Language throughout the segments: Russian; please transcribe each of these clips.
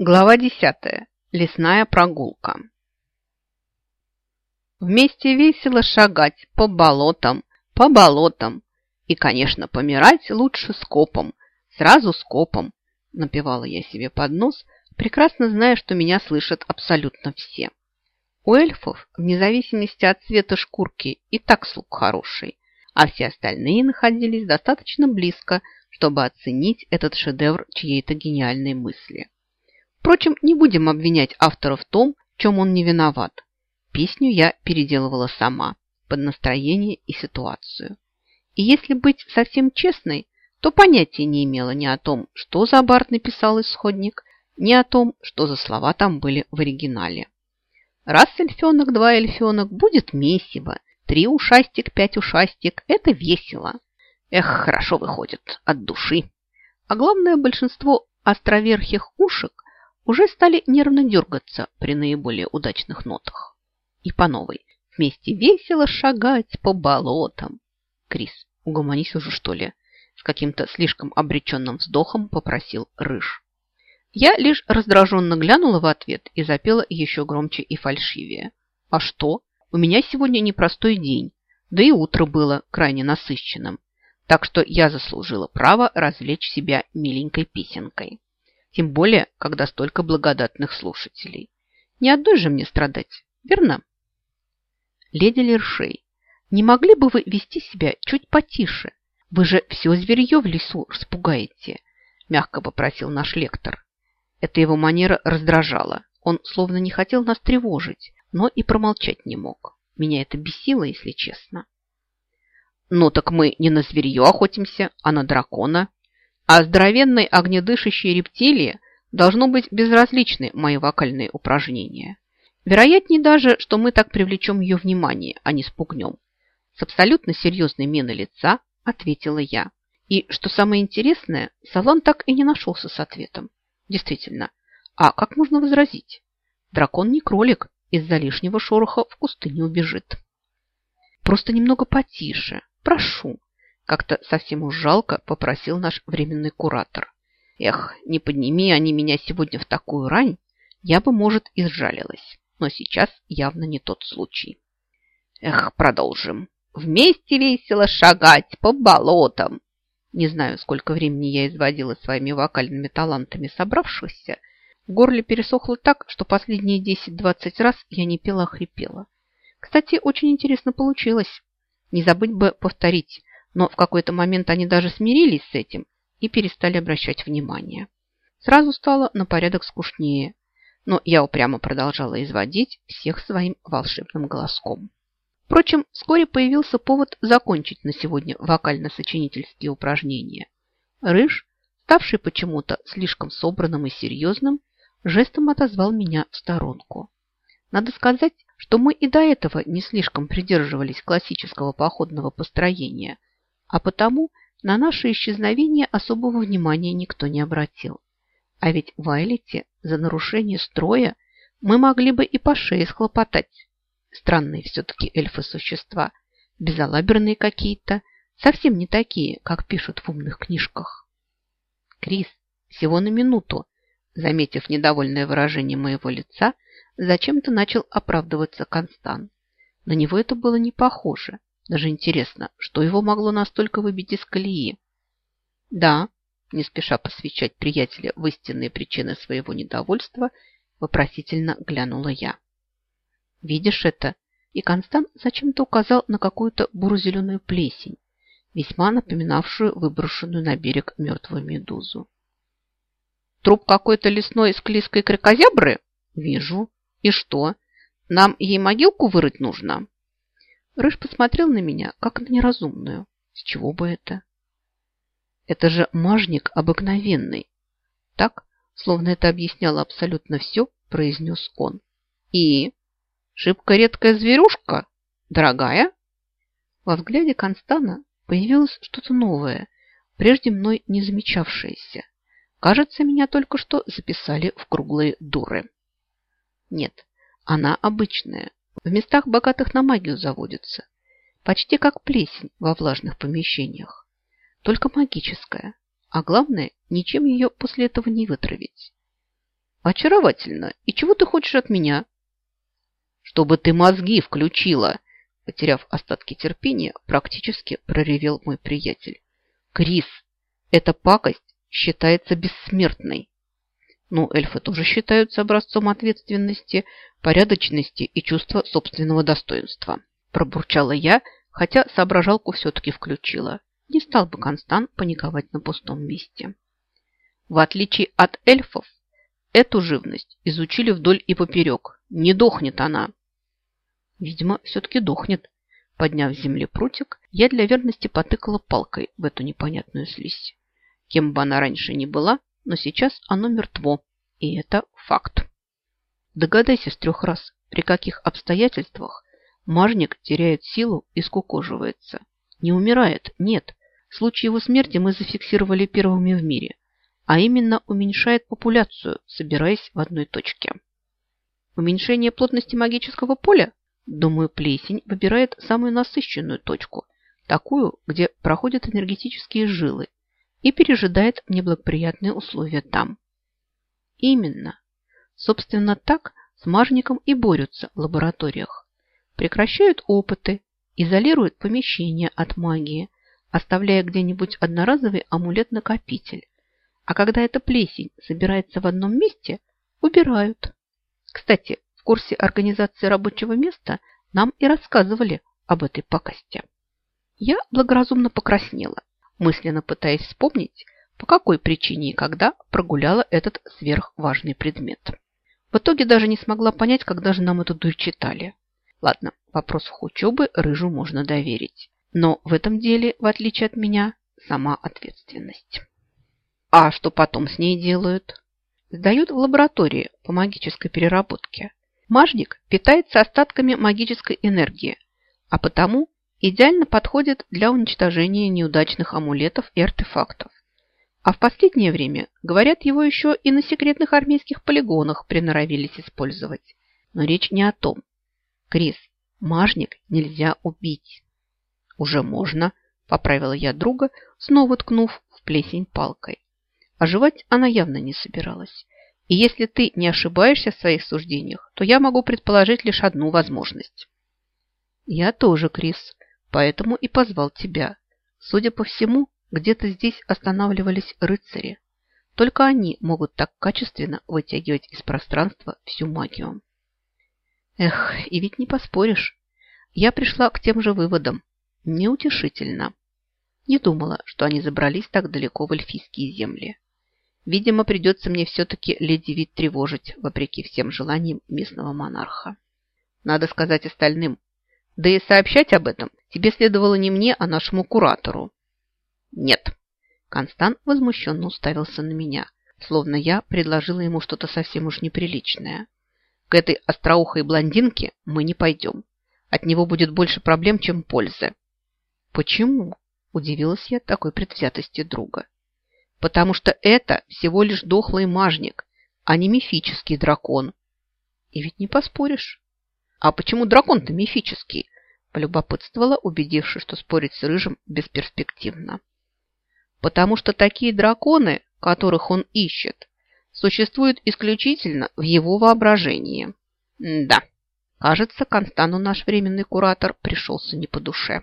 Глава 10. Лесная прогулка. Вместе весело шагать по болотам, по болотам. И, конечно, помирать лучше скопом, сразу скопом, напевала я себе под нос, прекрасно зная, что меня слышат абсолютно все. У эльфов, вне зависимости от цвета шкурки, и так слух хороший, а все остальные находились достаточно близко, чтобы оценить этот шедевр чьей-то гениальной мысли. Впрочем, не будем обвинять автора в том, в чем он не виноват. Песню я переделывала сама, под настроение и ситуацию. И если быть совсем честной, то понятия не имела ни о том, что за бард написал исходник, ни о том, что за слова там были в оригинале. Раз эльфенок, два эльфенок, будет месиво. Три ушастик, пять ушастик – это весело. Эх, хорошо выходит, от души. А главное, большинство островерхих ушек уже стали нервно дергаться при наиболее удачных нотах. И по новой. Вместе весело шагать по болотам. Крис, угомонись уже, что ли? С каким-то слишком обреченным вздохом попросил Рыж. Я лишь раздраженно глянула в ответ и запела еще громче и фальшивее. А что? У меня сегодня непростой день, да и утро было крайне насыщенным. Так что я заслужила право развлечь себя миленькой песенкой. Тем более, когда столько благодатных слушателей. Не одной же мне страдать, верно? Леди Лершей, не могли бы вы вести себя чуть потише? Вы же все зверье в лесу распугаете, мягко попросил наш лектор. Эта его манера раздражала. Он словно не хотел нас тревожить, но и промолчать не мог. Меня это бесило, если честно. Ну так мы не на зверье охотимся, а на дракона, а здоровенной огнедышащей рептилии должно быть безразличны мои вокальные упражнения. Вероятнее даже, что мы так привлечем ее внимание, а не спугнем. С абсолютно серьезной миной лица ответила я. И, что самое интересное, Салан так и не нашелся с ответом. Действительно, а как можно возразить? Дракон не кролик, из-за лишнего шороха в кусты не убежит. Просто немного потише, прошу, как-то совсем уж жалко попросил наш временный куратор. Эх, не подними они меня сегодня в такую рань, я бы, может, и сжалилась. Но сейчас явно не тот случай. Эх, продолжим. Вместе весело шагать по болотам. Не знаю, сколько времени я изводила своими вокальными талантами собравшихся. В горле пересохло так, что последние 10-20 раз я не пела, а хрипела. Кстати, очень интересно получилось. Не забыть бы повторить но в какой-то момент они даже смирились с этим и перестали обращать внимание. Сразу стало на порядок скучнее, но я упрямо продолжала изводить всех своим волшебным голоском. Впрочем, вскоре появился повод закончить на сегодня вокально-сочинительские упражнения. Рыж, ставший почему-то слишком собранным и серьезным, жестом отозвал меня в сторонку. Надо сказать, что мы и до этого не слишком придерживались классического походного построения, а потому на наше исчезновение особого внимания никто не обратил. А ведь в Айлете за нарушение строя мы могли бы и по шее схлопотать. Странные все-таки эльфы-существа, безалаберные какие-то, совсем не такие, как пишут в умных книжках. Крис, всего на минуту, заметив недовольное выражение моего лица, зачем-то начал оправдываться Констан. На него это было не похоже. Даже интересно, что его могло настолько выбить из колеи? Да, не спеша посвящать приятеля в истинные причины своего недовольства, вопросительно глянула я. Видишь это? И Констант зачем-то указал на какую-то буро-зеленую плесень, весьма напоминавшую выброшенную на берег мертвую медузу. Труп какой-то лесной склизкой крикозябры? Вижу. И что? Нам ей могилку вырыть нужно? Рыж посмотрел на меня, как на неразумную. С чего бы это? Это же мажник обыкновенный. Так, словно это объясняло абсолютно все, произнес он. И? Шибко редкая зверюшка? Дорогая? Во взгляде Констана появилось что-то новое, прежде мной не замечавшееся. Кажется, меня только что записали в круглые дуры. Нет, она обычная, в местах, богатых на магию, заводится. Почти как плесень во влажных помещениях. Только магическая. А главное, ничем ее после этого не вытравить. Очаровательно. И чего ты хочешь от меня? Чтобы ты мозги включила, потеряв остатки терпения, практически проревел мой приятель. Крис, эта пакость считается бессмертной. Ну, эльфы тоже считаются образцом ответственности, порядочности и чувства собственного достоинства. Пробурчала я, хотя соображалку все-таки включила. Не стал бы Констан паниковать на пустом месте. В отличие от эльфов, эту живность изучили вдоль и поперек. Не дохнет она. Видимо, все-таки дохнет. Подняв с земли прутик, я для верности потыкала палкой в эту непонятную слизь. Кем бы она раньше ни была, но сейчас оно мертво, и это факт. Догадайся с трех раз, при каких обстоятельствах мажник теряет силу и скукоживается. Не умирает, нет. Случай его смерти мы зафиксировали первыми в мире, а именно уменьшает популяцию, собираясь в одной точке. Уменьшение плотности магического поля? Думаю, плесень выбирает самую насыщенную точку, такую, где проходят энергетические жилы, и пережидает неблагоприятные условия там. Именно. Собственно, так с мажником и борются в лабораториях. Прекращают опыты, изолируют помещение от магии, оставляя где-нибудь одноразовый амулет-накопитель. А когда эта плесень собирается в одном месте, убирают. Кстати, в курсе организации рабочего места нам и рассказывали об этой пакости. Я благоразумно покраснела мысленно пытаясь вспомнить, по какой причине и когда прогуляла этот сверхважный предмет. В итоге даже не смогла понять, когда же нам эту дурь читали. Ладно, в вопросах учебы Рыжу можно доверить. Но в этом деле, в отличие от меня, сама ответственность. А что потом с ней делают? Сдают в лаборатории по магической переработке. Мажник питается остатками магической энергии, а потому идеально подходит для уничтожения неудачных амулетов и артефактов. А в последнее время, говорят, его еще и на секретных армейских полигонах приноровились использовать. Но речь не о том. Крис, мажник нельзя убить. Уже можно, поправила я друга, снова ткнув в плесень палкой. Оживать она явно не собиралась. И если ты не ошибаешься в своих суждениях, то я могу предположить лишь одну возможность. Я тоже, Крис, Поэтому и позвал тебя. Судя по всему, где-то здесь останавливались рыцари. Только они могут так качественно вытягивать из пространства всю магию. Эх, и ведь не поспоришь. Я пришла к тем же выводам. Неутешительно. Не думала, что они забрались так далеко в эльфийские земли. Видимо, придется мне все-таки леди вид тревожить, вопреки всем желаниям местного монарха. Надо сказать остальным, да и сообщать об этом тебе следовало не мне, а нашему куратору. Нет. Констант возмущенно уставился на меня, словно я предложила ему что-то совсем уж неприличное. К этой остроухой блондинке мы не пойдем. От него будет больше проблем, чем пользы. Почему? Удивилась я такой предвзятости друга. Потому что это всего лишь дохлый мажник, а не мифический дракон. И ведь не поспоришь. «А почему дракон-то мифический?» полюбопытствовала, убедившись, что спорить с Рыжим бесперспективно. «Потому что такие драконы, которых он ищет, существуют исключительно в его воображении». «Да, кажется, Констану наш временный куратор пришелся не по душе.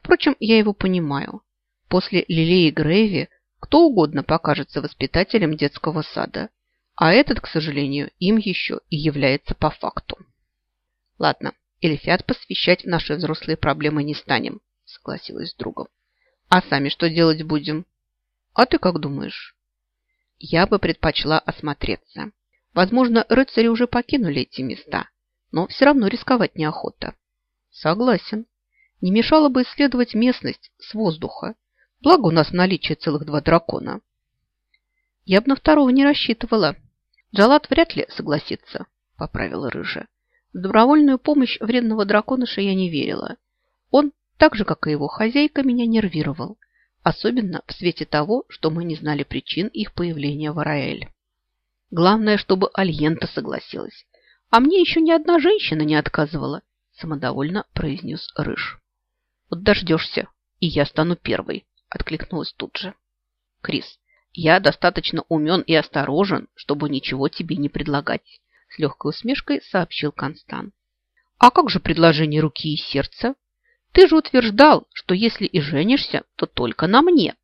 Впрочем, я его понимаю. После Лилии Грейви кто угодно покажется воспитателем детского сада, а этот, к сожалению, им еще и является по факту. Ладно, Эльфят посвящать в наши взрослые проблемы не станем, согласилась с другом. А сами что делать будем? А ты как думаешь? Я бы предпочла осмотреться. Возможно, рыцари уже покинули эти места, но все равно рисковать неохота. Согласен. Не мешало бы исследовать местность с воздуха. Благо у нас наличие целых два дракона. Я бы на второго не рассчитывала. Джалат вряд ли согласится, поправила рыжая. В добровольную помощь вредного драконыша я не верила. Он, так же, как и его хозяйка, меня нервировал. Особенно в свете того, что мы не знали причин их появления в Араэль. Главное, чтобы Альента согласилась. А мне еще ни одна женщина не отказывала, самодовольно произнес Рыж. Вот дождешься, и я стану первой, откликнулась тут же. Крис, Я достаточно умен и осторожен, чтобы ничего тебе не предлагать, легкой усмешкой сообщил Констан. А как же предложение руки и сердца? Ты же утверждал, что если и женишься, то только на мне.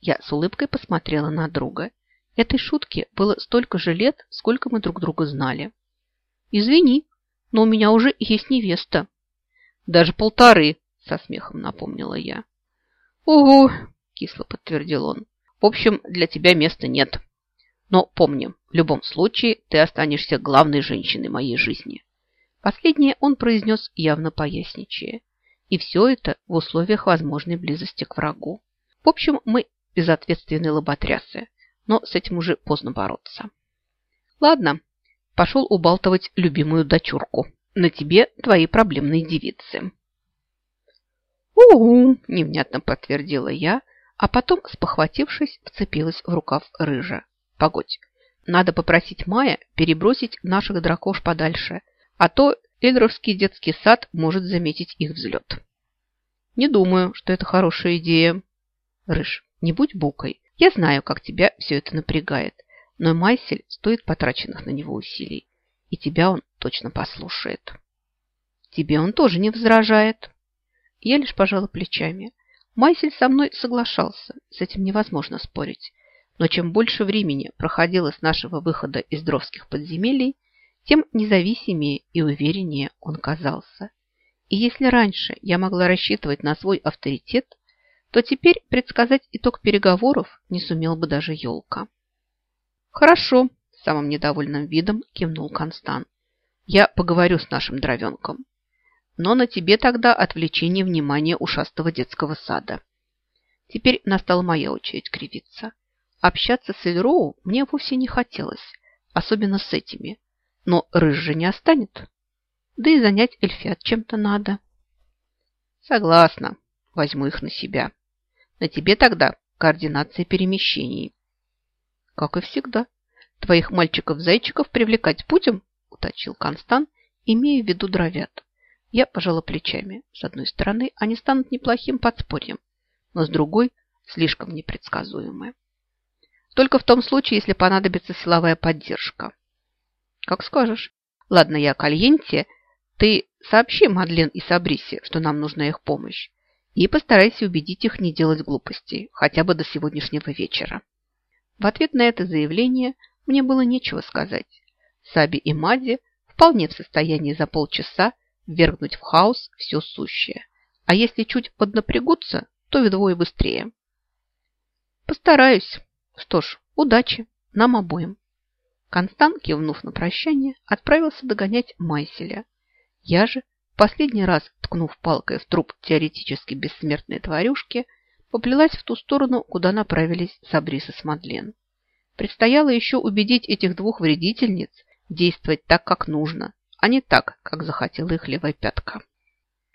Я с улыбкой посмотрела на друга. Этой шутке было столько же лет, сколько мы друг друга знали. Извини, но у меня уже есть невеста. Даже полторы, со смехом напомнила я. Угу, кисло подтвердил он. В общем, для тебя места нет. Но помни, в любом случае ты останешься главной женщиной моей жизни. Последнее он произнес явно поясничая. И все это в условиях возможной близости к врагу. В общем, мы безответственные лоботрясы, но с этим уже поздно бороться. Ладно, пошел убалтывать любимую дочурку. На тебе твои проблемные девицы. «Угу!» – невнятно подтвердила я, а потом, спохватившись, вцепилась в рукав рыжа. Погодь, надо попросить Мая перебросить наших дракош подальше, а то Эльровский детский сад может заметить их взлет. Не думаю, что это хорошая идея. Рыж, не будь букой. Я знаю, как тебя все это напрягает, но Майсель стоит потраченных на него усилий, и тебя он точно послушает. Тебе он тоже не возражает. Я лишь пожала плечами. Майсель со мной соглашался, с этим невозможно спорить. Но чем больше времени проходило с нашего выхода из дровских подземелий, тем независимее и увереннее он казался. И если раньше я могла рассчитывать на свой авторитет, то теперь предсказать итог переговоров не сумел бы даже елка. «Хорошо», – самым недовольным видом кивнул Констан. «Я поговорю с нашим дровенком но на тебе тогда отвлечение внимания ушастого детского сада. Теперь настала моя очередь кривиться. Общаться с Эльроу мне вовсе не хотелось, особенно с этими. Но рыж же не останет. Да и занять эльфят чем-то надо. Согласна, возьму их на себя. На тебе тогда координация перемещений. Как и всегда. Твоих мальчиков-зайчиков привлекать будем, уточил Констан, имея в виду дровят. Я пожала плечами. С одной стороны, они станут неплохим подспорьем, но с другой – слишком непредсказуемы. Только в том случае, если понадобится силовая поддержка. Как скажешь. Ладно, я Кальенте. Ты сообщи Мадлен и Сабрисе, что нам нужна их помощь. И постарайся убедить их не делать глупостей, хотя бы до сегодняшнего вечера. В ответ на это заявление мне было нечего сказать. Саби и Мади вполне в состоянии за полчаса ввергнуть в хаос все сущее. А если чуть поднапрягутся, то вдвое быстрее. Постараюсь. Что ж, удачи нам обоим. Констант, кивнув на прощание, отправился догонять Майселя. Я же, последний раз ткнув палкой в труп теоретически бессмертной тварюшки, поплелась в ту сторону, куда направились Сабриса с Мадлен. Предстояло еще убедить этих двух вредительниц действовать так, как нужно, а не так, как захотела их левая пятка.